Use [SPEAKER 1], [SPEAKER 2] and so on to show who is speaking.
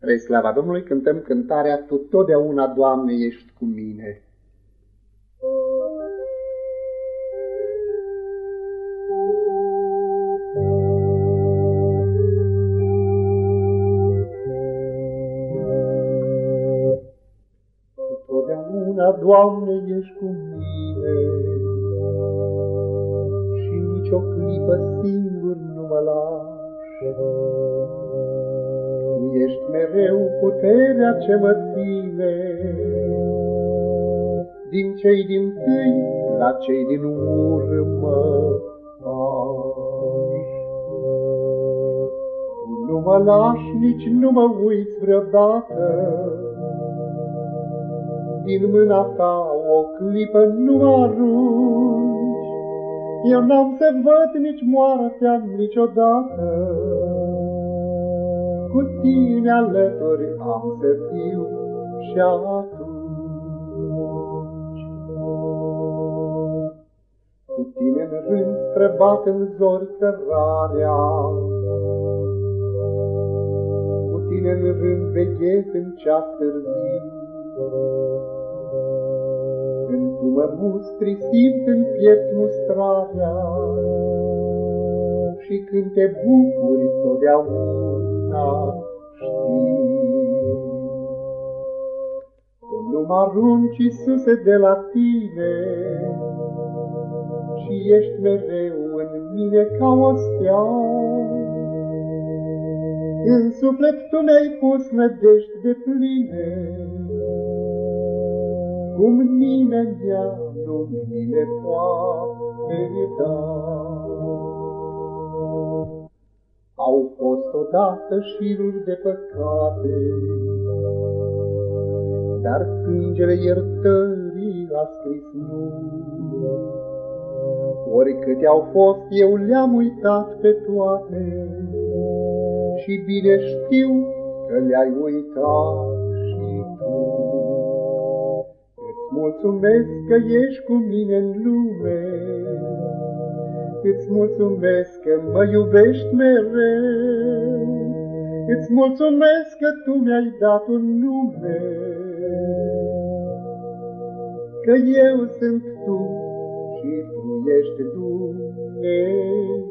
[SPEAKER 1] Spre slava Domnului cântăm cântarea Tu totdeauna, Doamne, ești cu mine. Tu totdeauna, Doamne, ești cu mine și nici o clipă singur nu mă lași ești mereu puterea ce mă ține. Din cei din tâi la cei din urmă, Tu nu mă lași, nici nu mă uiți vreodată, Din mâna ta o clipă nu arunci, Eu n-am să văd nici moartea niciodată cu tine alături am să fiu și atunci. Cu tine în rând străbat în zori cărarea, Cu tine în rând veghez în ceas târziu, Când tu mă mustri, simt în piept mustrarea, Și când te bucuri totdeauna, tu nu mă arunci, Iisuse, de la tine, Și ești mereu în mine ca o stea. În suflet tu mi-ai pus nădejde de pline, Cum nimeni nu mi le poate da. Fost odată șiruri de păcate, Dar sângele iertării a scris nu. Oricâte au fost, eu le-am uitat pe toate, Și bine știu că le-ai uitat și tu. Îți mulțumesc că ești cu mine în lume, Îți mulțumesc că mă iubești mereu, Îți mulțumesc că tu mi-ai dat un nume, Că eu sunt tu și tu ești Dumnezeu.